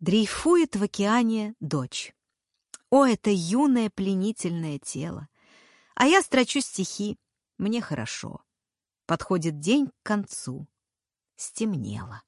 Дрейфует в океане дочь. О, это юное пленительное тело! А я строчу стихи, мне хорошо. Подходит день к концу. Стемнело.